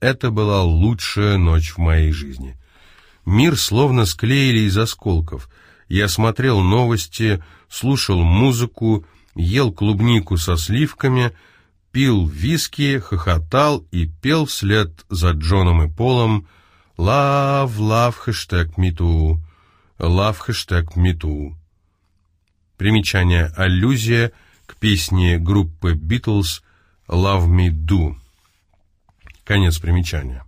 Это была лучшая ночь в моей жизни. Мир словно склеили из осколков. Я смотрел новости, слушал музыку, ел клубнику со сливками, пил виски, хохотал и пел вслед за Джоном и Полом «Love, love, хэштег MeToo», «Love, хэштег MeToo». Примечание аллюзия к песне группы Beatles «Love Me Do». Конец примечания.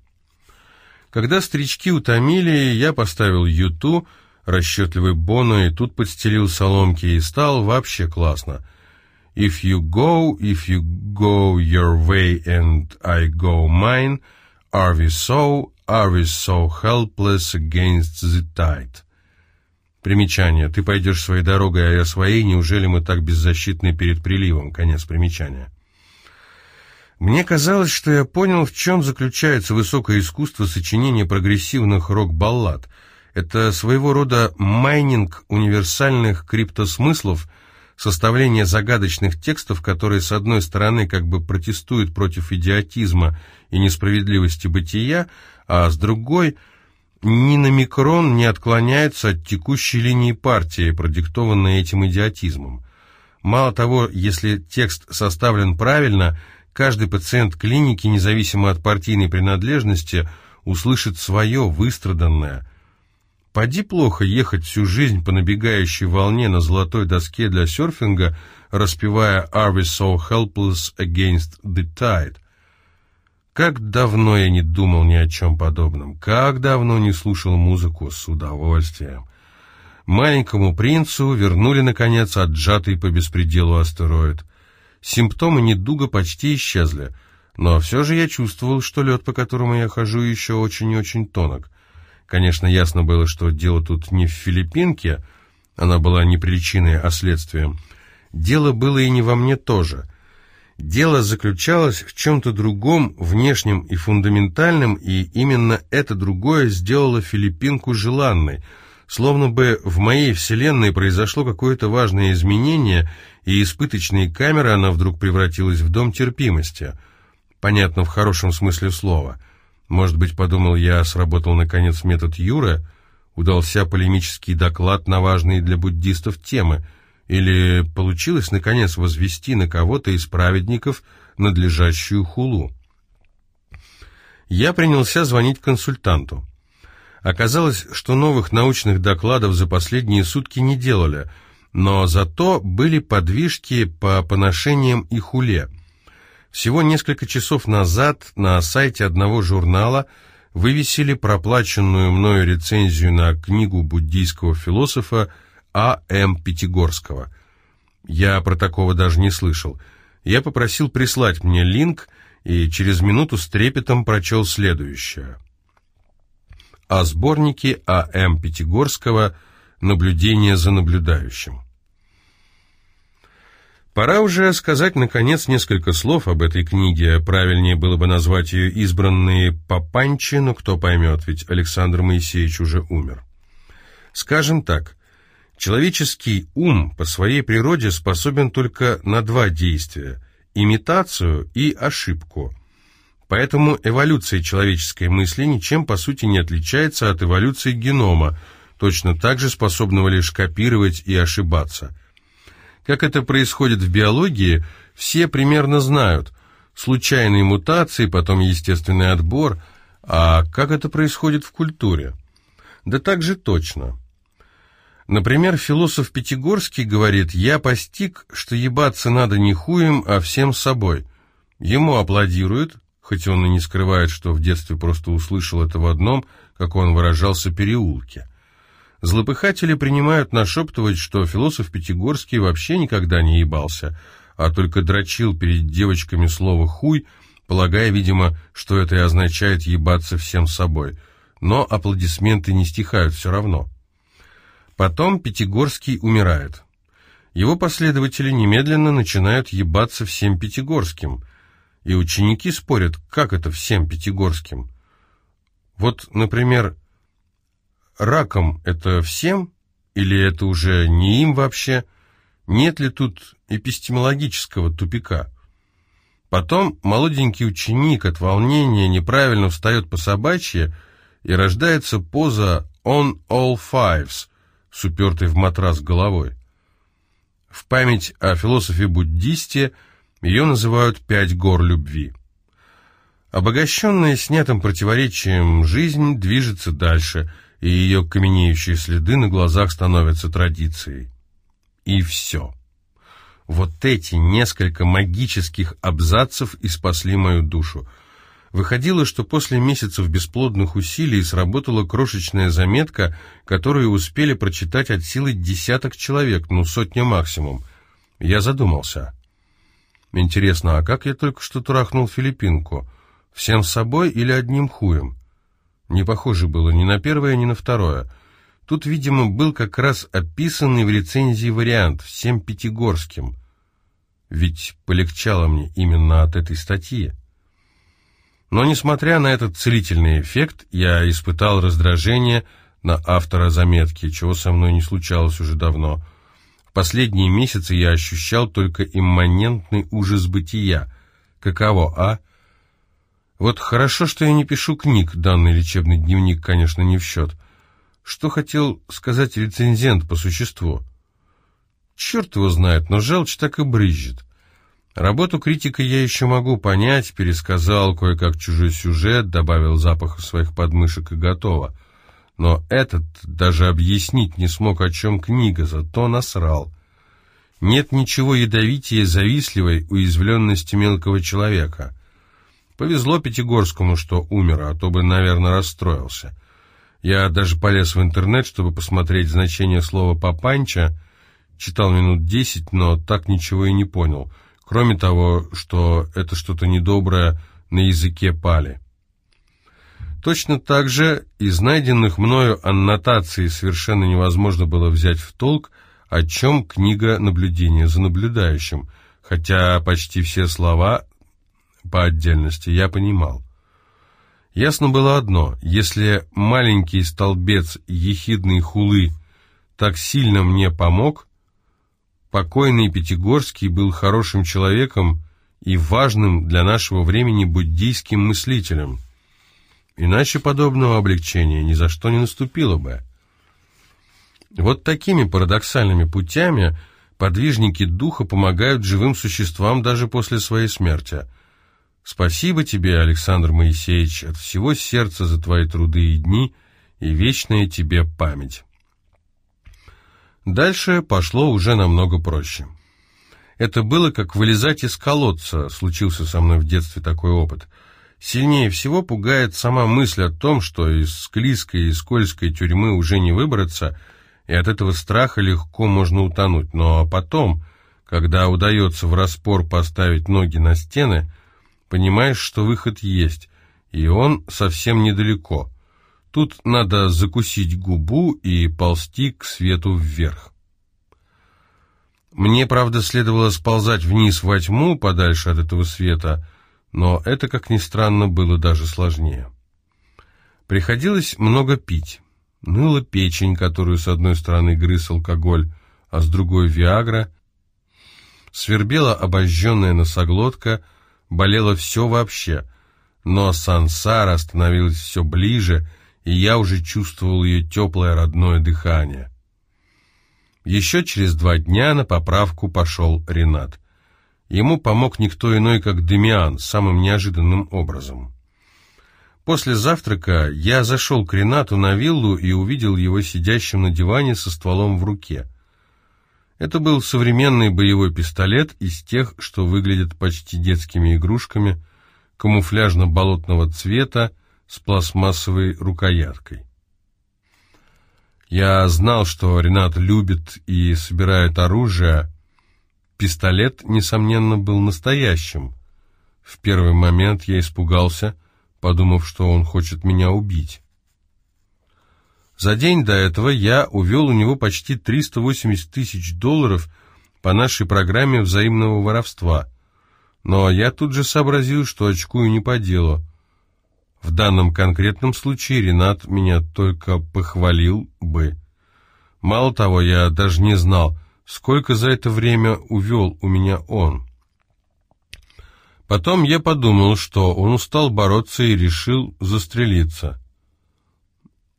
Когда старички утомили, я поставил Юту, расчетливый Боно, и тут подстелил соломки, и стал вообще классно. If you go, if you go your way and I go mine, are we so, are we so helpless against the tide? Примечание. Ты пойдешь своей дорогой, а я своей. Неужели мы так беззащитны перед приливом? Конец примечания. Мне казалось, что я понял, в чем заключается высокое искусство сочинения прогрессивных рок-баллад. Это своего рода майнинг универсальных криптосмыслов, составление загадочных текстов, которые, с одной стороны, как бы протестуют против идиотизма и несправедливости бытия, а с другой – ни на микрон не отклоняются от текущей линии партии, продиктованной этим идиотизмом. Мало того, если текст составлен правильно – Каждый пациент клиники, независимо от партийной принадлежности, услышит свое, выстраданное. Поди плохо ехать всю жизнь по набегающей волне на золотой доске для серфинга, распевая «Are we so helpless against the tide?» Как давно я не думал ни о чем подобном, как давно не слушал музыку с удовольствием. Маленькому принцу вернули, наконец, отжатый по беспределу астероид. Симптомы недуга почти исчезли, но все же я чувствовал, что лед, по которому я хожу, еще очень и очень тонок. Конечно, ясно было, что дело тут не в Филиппинке, она была не причиной, а следствием. Дело было и не во мне тоже. Дело заключалось в чем-то другом, внешнем и фундаментальном, и именно это другое сделало Филиппинку желанной — Словно бы в моей вселенной произошло какое-то важное изменение, и из пыточной камеры она вдруг превратилась в дом терпимости. Понятно, в хорошем смысле слова. Может быть, подумал я, сработал наконец метод Юры, удался полемический доклад на важные для буддистов темы, или получилось, наконец, возвести на кого-то из праведников надлежащую хулу. Я принялся звонить консультанту. Оказалось, что новых научных докладов за последние сутки не делали, но зато были подвижки по поношениям и хуле. Всего несколько часов назад на сайте одного журнала вывесили проплаченную мною рецензию на книгу буддийского философа А. М. Пятигорского. Я про такого даже не слышал. Я попросил прислать мне линк, и через минуту с трепетом прочел следующее – о сборнике А.М. Пятигорского «Наблюдение за наблюдающим». Пора уже сказать, наконец, несколько слов об этой книге. Правильнее было бы назвать ее «Избранные Папанчи», но кто поймет, ведь Александр Моисеевич уже умер. Скажем так, человеческий ум по своей природе способен только на два действия – имитацию и ошибку – Поэтому эволюция человеческой мысли ничем по сути не отличается от эволюции генома, точно так же способного лишь копировать и ошибаться. Как это происходит в биологии, все примерно знают. Случайные мутации, потом естественный отбор. А как это происходит в культуре? Да так же точно. Например, философ Пятигорский говорит, «Я постиг, что ебаться надо не хуем, а всем собой». Ему аплодируют, хоть он и не скрывает, что в детстве просто услышал это в одном, как он выражался, переулке. Злопыхатели принимают нашептывать, что философ Пятигорский вообще никогда не ебался, а только дрочил перед девочками слово «хуй», полагая, видимо, что это и означает ебаться всем собой. Но аплодисменты не стихают все равно. Потом Пятигорский умирает. Его последователи немедленно начинают ебаться всем Пятигорским – и ученики спорят, как это всем пятигорским. Вот, например, раком это всем, или это уже не им вообще? Нет ли тут эпистемологического тупика? Потом молоденький ученик от волнения неправильно встает по собачье, и рождается поза «on all fives» с упертой в матрас головой. В память о философе-буддисте ее называют «пять гор любви». Обогащенная снятым противоречием жизнь движется дальше, и ее каменеющие следы на глазах становятся традицией. И все. Вот эти несколько магических абзацев и спасли мою душу. Выходило, что после месяцев бесплодных усилий сработала крошечная заметка, которую успели прочитать от силы десяток человек, ну, сотня максимум. Я задумался. Интересно, а как я только что трахнул филиппинку? Всем собой или одним хуем? Не похоже было ни на первое, ни на второе. Тут, видимо, был как раз описанный в рецензии вариант, всем пятигорским. Ведь полегчало мне именно от этой статьи. Но, несмотря на этот целительный эффект, я испытал раздражение на автора заметки, чего со мной не случалось уже давно. Последние месяцы я ощущал только имманентный ужас бытия. Каково, а? Вот хорошо, что я не пишу книг, данный лечебный дневник, конечно, не в счет. Что хотел сказать рецензент по существу? Черт его знает, но желчь так и брызжет. Работу критика я еще могу понять, пересказал кое-как чужой сюжет, добавил запаха своих подмышек и готово. Но этот даже объяснить не смог, о чем книга, зато насрал. Нет ничего ядовитее завистливой уязвленности мелкого человека. Повезло Пятигорскому, что умер, а то бы, наверное, расстроился. Я даже полез в интернет, чтобы посмотреть значение слова «папанча», читал минут десять, но так ничего и не понял — Кроме того, что это что-то недоброе на языке пали. Точно так же из найденных мною аннотаций совершенно невозможно было взять в толк, о чем книга наблюдения за наблюдающим, хотя почти все слова по отдельности я понимал. Ясно было одно, если маленький столбец ехидной хулы так сильно мне помог, Покойный Пятигорский был хорошим человеком и важным для нашего времени буддийским мыслителем. Иначе подобного облегчения ни за что не наступило бы. Вот такими парадоксальными путями подвижники духа помогают живым существам даже после своей смерти. Спасибо тебе, Александр Моисеевич, от всего сердца за твои труды и дни и вечная тебе память. Дальше пошло уже намного проще. Это было как вылезать из колодца, случился со мной в детстве такой опыт. Сильнее всего пугает сама мысль о том, что из склизкой и скользкой тюрьмы уже не выбраться, и от этого страха легко можно утонуть. Но потом, когда удается в распор поставить ноги на стены, понимаешь, что выход есть, и он совсем недалеко — Тут надо закусить губу и ползти к свету вверх. Мне, правда, следовало сползать вниз во тьму, подальше от этого света, но это, как ни странно, было даже сложнее. Приходилось много пить. Ныла печень, которую с одной стороны грыз алкоголь, а с другой — виагра. Свербела обожженная носоглотка, болело все вообще, но сансара становилась все ближе — и я уже чувствовал ее теплое родное дыхание. Еще через два дня на поправку пошел Ренат. Ему помог никто иной, как Демиан, самым неожиданным образом. После завтрака я зашел к Ренату на виллу и увидел его сидящим на диване со стволом в руке. Это был современный боевой пистолет из тех, что выглядят почти детскими игрушками, камуфляжно-болотного цвета, с пластмассовой рукояткой. Я знал, что Ренат любит и собирает оружие. Пистолет, несомненно, был настоящим. В первый момент я испугался, подумав, что он хочет меня убить. За день до этого я увел у него почти 380 тысяч долларов по нашей программе взаимного воровства. Но я тут же сообразил, что очкую не по делу. В данном конкретном случае Ренат меня только похвалил бы. Мало того, я даже не знал, сколько за это время увел у меня он. Потом я подумал, что он устал бороться и решил застрелиться.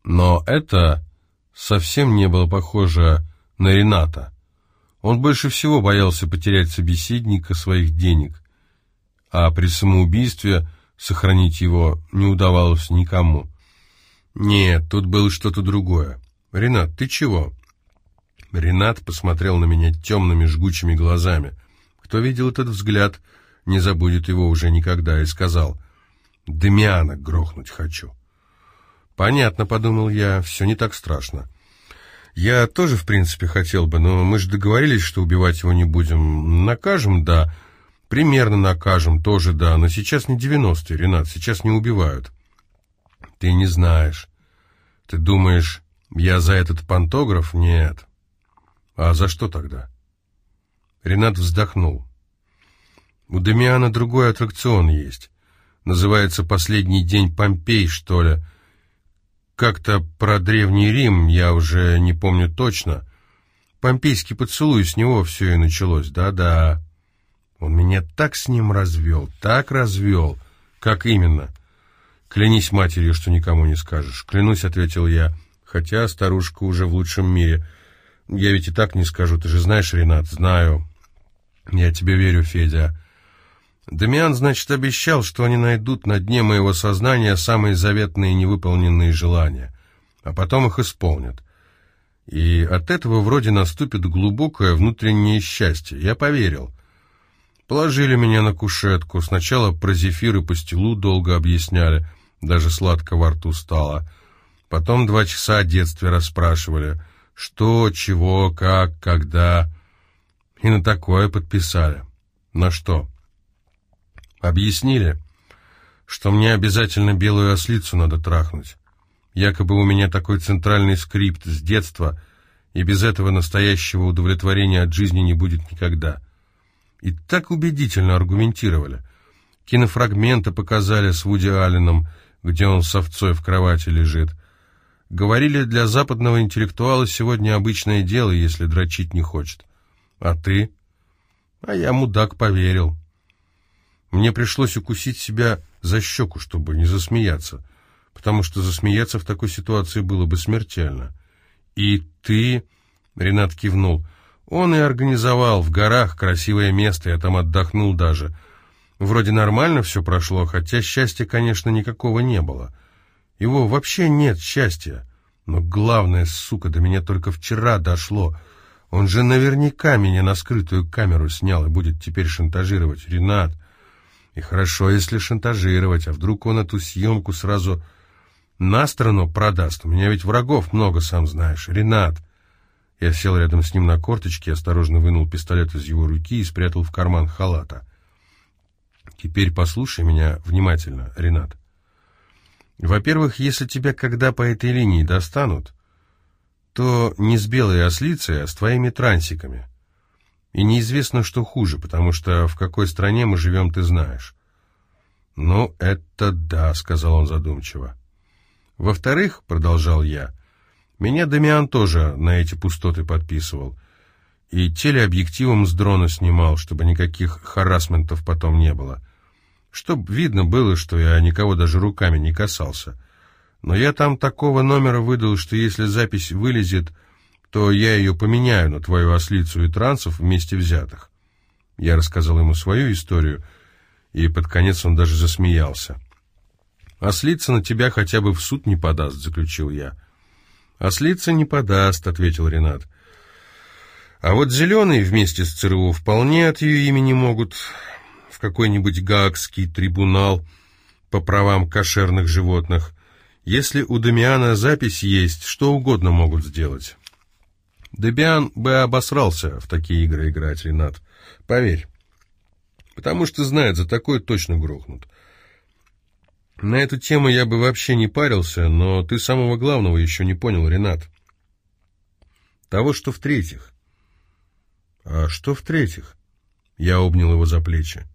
Но это совсем не было похоже на Рената. Он больше всего боялся потерять собеседника своих денег, а при самоубийстве сохранить его не удавалось никому. Нет, тут было что-то другое. «Ренат, ты чего?» Ренат посмотрел на меня темными жгучими глазами. Кто видел этот взгляд, не забудет его уже никогда, и сказал, «Демиана грохнуть хочу». «Понятно», — подумал я, — «все не так страшно». «Я тоже, в принципе, хотел бы, но мы же договорились, что убивать его не будем. Накажем, да, примерно накажем, тоже да, но сейчас не девяностые, Ренат, сейчас не убивают». «Ты не знаешь. Ты думаешь, я за этот пантограф? Нет». «А за что тогда?» Ренат вздохнул. У Дамиана другой аттракцион есть. Называется «Последний день Помпей», что ли. Как-то про Древний Рим, я уже не помню точно. Помпейский поцелуй, с него все и началось, да-да. Он меня так с ним развел, так развел. Как именно? Клянись матерью, что никому не скажешь. Клянусь, ответил я, хотя старушка уже в лучшем мире. Я ведь и так не скажу, ты же знаешь, Ренат, знаю. Я тебе верю, Федя. Дамиан, значит, обещал, что они найдут на дне моего сознания самые заветные невыполненные желания, а потом их исполнят. И от этого вроде наступит глубокое внутреннее счастье. Я поверил. Положили меня на кушетку. Сначала про зефир и пастилу долго объясняли, даже сладко во рту стало. Потом два часа о детстве расспрашивали, что, чего, как, когда. И на такое подписали. На что? Объяснили, что мне обязательно белую ослицу надо трахнуть. Якобы у меня такой центральный скрипт с детства, и без этого настоящего удовлетворения от жизни не будет никогда. И так убедительно аргументировали. Кинофрагменты показали с Вуди Алленом, где он с овцой в кровати лежит. Говорили, для западного интеллектуала сегодня обычное дело, если дрочить не хочет. А ты? А я, мудак, поверил. Мне пришлось укусить себя за щеку, чтобы не засмеяться, потому что засмеяться в такой ситуации было бы смертельно. «И ты...» — Ренат кивнул. «Он и организовал в горах красивое место, я там отдохнул даже. Вроде нормально все прошло, хотя счастья, конечно, никакого не было. Его вообще нет счастья. Но главное, сука, до меня только вчера дошло. Он же наверняка меня на скрытую камеру снял и будет теперь шантажировать. Ренат, и хорошо, если шантажировать, а вдруг он эту съемку сразу на сторону продаст. У меня ведь врагов много, сам знаешь. Ренат. Я сел рядом с ним на корточке, осторожно вынул пистолет из его руки и спрятал в карман халата. Теперь послушай меня внимательно, Ренат. Во-первых, если тебя когда по этой линии достанут, то не с белой ослицей, а с твоими трансиками. И неизвестно, что хуже, потому что в какой стране мы живем, ты знаешь. «Ну, это да», — сказал он задумчиво. «Во-вторых, — продолжал я, — меня Дамиан тоже на эти пустоты подписывал. И телеобъективом с дрона снимал, чтобы никаких харасментов потом не было. Чтоб видно было, что я никого даже руками не касался. Но я там такого номера выдал, что если запись вылезет, то я ее поменяю на твою ослицу и трансов вместе взятых. Я рассказал ему свою историю, и под конец он даже засмеялся. «Ослица на тебя хотя бы в суд не подаст», — заключил я. «Ослица не подаст», — ответил Ренат. «А вот зеленые вместе с ЦРУ вполне от ее имени могут какой-нибудь гаагский трибунал по правам кошерных животных. Если у Дамиана запись есть, что угодно могут сделать». Дебиан бы обосрался в такие игры играть, Ренат. Поверь. Потому что знает, за такое точно грохнут. На эту тему я бы вообще не парился, но ты самого главного еще не понял, Ренат. Того, что в-третьих. А что в-третьих? Я обнял его за плечи.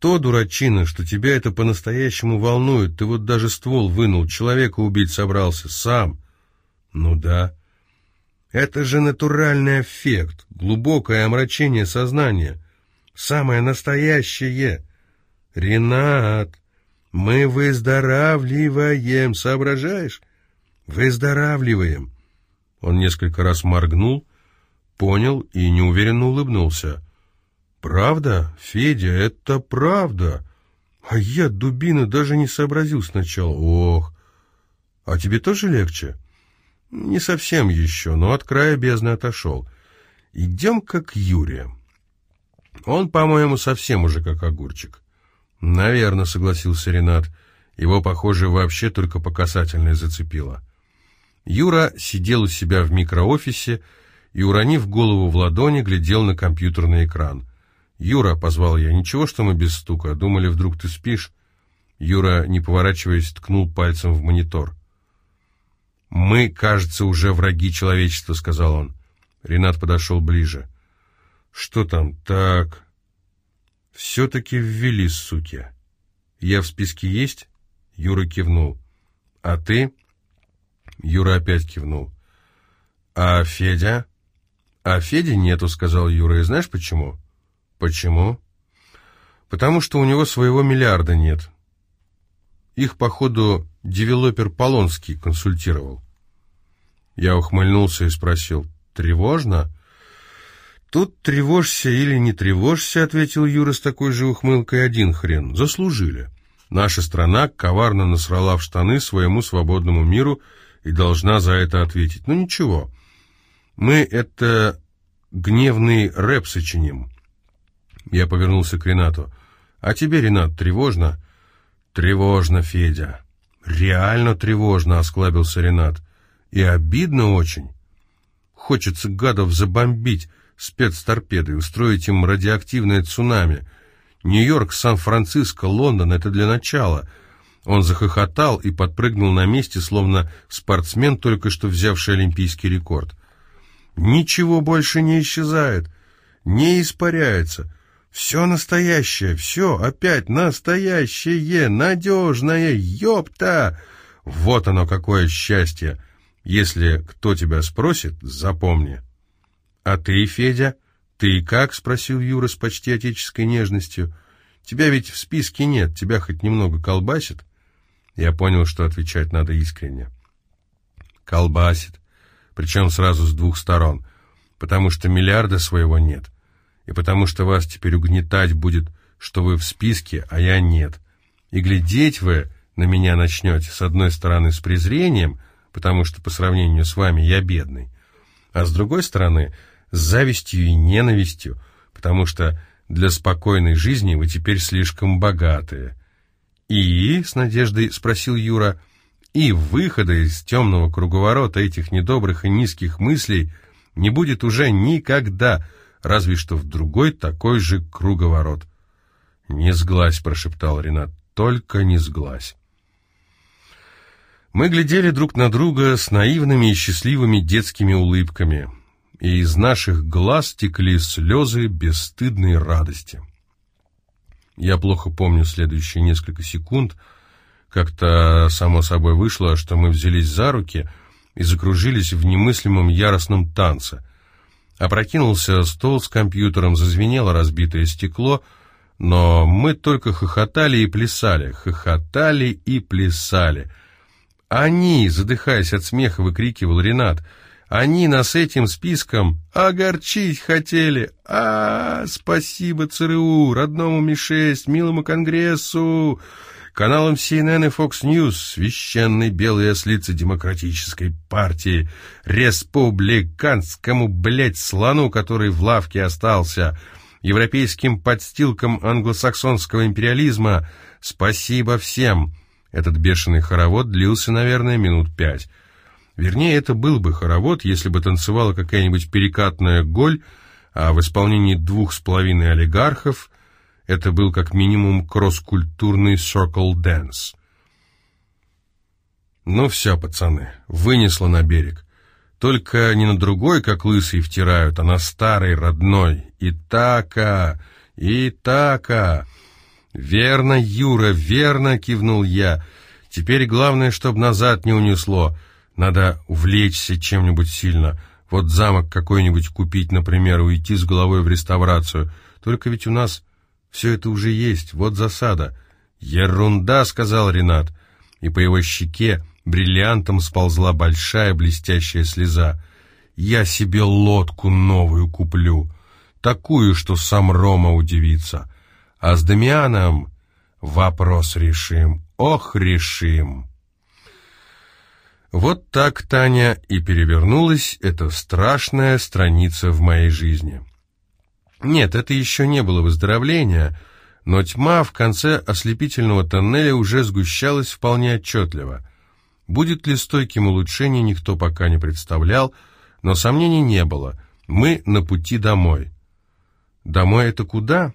То, дурачина, что тебя это по-настоящему волнует, ты вот даже ствол вынул, человека убить собрался, сам. Ну да. Это же натуральный эффект, глубокое омрачение сознания. Самое настоящее. Ренат, мы выздоравливаем, соображаешь? Выздоравливаем. Он несколько раз моргнул, понял и неуверенно улыбнулся. «Правда, Федя, это правда!» А я, дубина, даже не сообразил сначала. Ох, а тебе тоже легче? Не совсем еще, но от края бездны отошел. Идем как Юрия. Он, по-моему, совсем уже как огурчик. Наверное, согласился Ренат. Его, похоже, вообще только по касательной зацепило. Юра сидел у себя в микроофисе и, уронив голову в ладони, глядел на компьютерный экран. «Юра», — позвал я, — «ничего, что мы без стука? Думали, вдруг ты спишь?» Юра, не поворачиваясь, ткнул пальцем в монитор. «Мы, кажется, уже враги человечества», — сказал он. Ренат подошел ближе. «Что там? Так...» «Все-таки ввели, суки. Я в списке есть?» Юра кивнул. «А ты?» Юра опять кивнул. «А Федя?» «А Феди нету», — сказал Юра. «И знаешь почему?» Почему? Потому что у него своего миллиарда нет. Их, походу, девелопер Полонский консультировал. Я ухмыльнулся и спросил, «Тревожно?» «Тут тревожься или не тревожься», — ответил Юра с такой же ухмылкой, «один хрен. Заслужили. Наша страна коварно насрала в штаны своему свободному миру и должна за это ответить. Ну ничего, мы это гневный рэп сочиним. Я повернулся к Ренату. «А тебе, Ренат, тревожно?» «Тревожно, Федя». «Реально тревожно», — осклабился Ренат. «И обидно очень. Хочется гадов забомбить спецторпедой, устроить им радиоактивное цунами. Нью-Йорк, Сан-Франциско, Лондон — это для начала». Он захохотал и подпрыгнул на месте, словно спортсмен, только что взявший олимпийский рекорд. «Ничего больше не исчезает, не испаряется». Все настоящее, все опять настоящее, надежное, ёпта! Вот оно какое счастье! Если кто тебя спросит, запомни. А ты, Федя, ты как? Спросил Юра с почти отеческой нежностью. Тебя ведь в списке нет, тебя хоть немного колбасит? Я понял, что отвечать надо искренне. Колбасит, причем сразу с двух сторон, потому что миллиарда своего нет — и потому что вас теперь угнетать будет, что вы в списке, а я нет. И глядеть вы на меня начнете, с одной стороны, с презрением, потому что по сравнению с вами я бедный, а с другой стороны, с завистью и ненавистью, потому что для спокойной жизни вы теперь слишком богатые. «И?» — с надеждой спросил Юра. «И выхода из темного круговорота этих недобрых и низких мыслей не будет уже никогда», разве что в другой такой же круговорот. «Не сглазь», — прошептал Ренат, — «только не сглазь». Мы глядели друг на друга с наивными и счастливыми детскими улыбками, и из наших глаз текли слезы бесстыдной радости. Я плохо помню следующие несколько секунд, как-то само собой вышло, что мы взялись за руки и закружились в немыслимом яростном танце — Опрокинулся стол с компьютером, зазвенело разбитое стекло, но мы только хохотали и плясали, хохотали и плясали. «Они!» — задыхаясь от смеха, выкрикивал Ренат. «Они нас этим списком огорчить хотели! а, -а, -а Спасибо ЦРУ, родному Ми-6, милому Конгрессу!» Каналам CNN и Fox News, священной белой ослице демократической партии, республиканскому, блядь, слону, который в лавке остался, европейским подстилкам англосаксонского империализма, спасибо всем. Этот бешеный хоровод длился, наверное, минут пять. Вернее, это был бы хоровод, если бы танцевала какая-нибудь перекатная голь, а в исполнении двух с половиной олигархов — это был как минимум кросс-культурный circle dance. Ну все, пацаны, вынесло на берег. Только не на другой, как лысый втирают, а на старый, родной. Итака, Итака. Верно, Юра, верно, кивнул я. Теперь главное, чтобы назад не унесло. Надо увлечься чем-нибудь сильно. Вот замок какой-нибудь купить, например, уйти с головой в реставрацию. Только ведь у нас Все это уже есть, вот засада. Ерунда, сказал Ренат, и по его щеке бриллиантом сползла большая блестящая слеза. Я себе лодку новую куплю, такую, что сам Рома удивится. А с Дамианом вопрос решим, ох, решим. Вот так, Таня, и перевернулась эта страшная страница в моей жизни. Нет, это еще не было выздоровления, но тьма в конце ослепительного тоннеля уже сгущалась вполне отчетливо. Будет ли стойким улучшение, никто пока не представлял, но сомнений не было. Мы на пути домой. Домой это куда?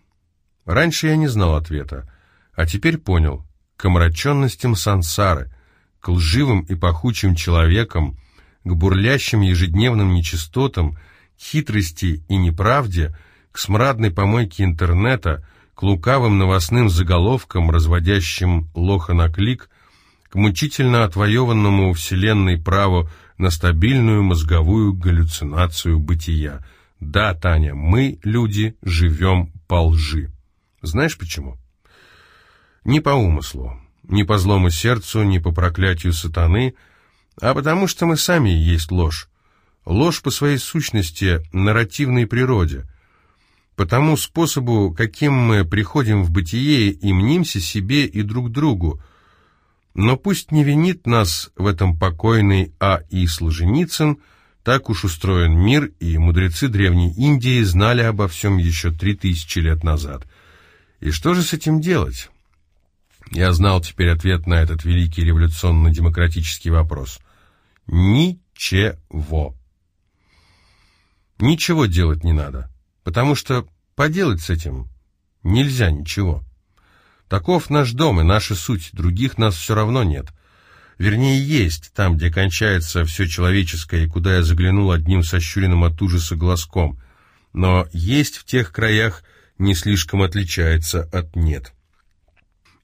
Раньше я не знал ответа, а теперь понял. К омраченностям сансары, к лживым и пахучим человекам, к бурлящим ежедневным нечистотам, хитрости и неправде, к смрадной помойке интернета, к лукавым новостным заголовкам, разводящим лоха на клик, к мучительно отвоеванному Вселенной праву на стабильную мозговую галлюцинацию бытия. Да, Таня, мы, люди, живем по лжи. Знаешь почему? Не по умыслу, не по злому сердцу, не по проклятию сатаны, а потому что мы сами есть ложь. Ложь по своей сущности, нарративной природе. По тому способу, каким мы приходим в бытие и мнимся себе и друг другу. Но пусть не винит нас в этом покойный А. И. Солженицын, так уж устроен мир, и мудрецы Древней Индии знали обо всем еще три тысячи лет назад. И что же с этим делать? Я знал теперь ответ на этот великий революционно-демократический вопрос. Ничего. Ничего делать не надо, потому что поделать с этим нельзя ничего. Таков наш дом и наша суть, других нас все равно нет. Вернее, есть, там, где кончается все человеческое, и куда я заглянул одним сощуренным от ужаса глазком. Но есть в тех краях не слишком отличается от «нет».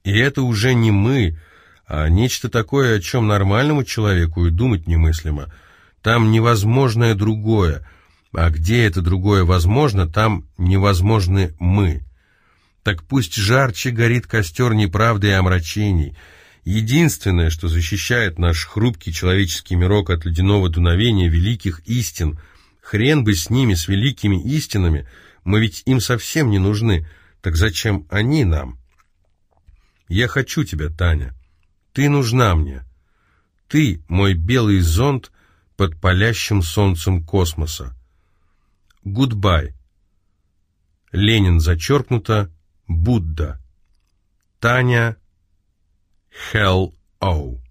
И это уже не мы, а нечто такое, о чем нормальному человеку и думать немыслимо. Там невозможное другое, а где это другое возможно, там невозможны мы. Так пусть жарче горит костер неправды и омрачений. Единственное, что защищает наш хрупкий человеческий мирок от ледяного дуновения великих истин, хрен бы с ними, с великими истинами, мы ведь им совсем не нужны, так зачем они нам?» Я хочу тебя, Таня. Ты нужна мне. Ты мой белый зонт под палящим солнцем космоса. Goodbye. Ленин зачеркнуто. Будда. Таня Hello.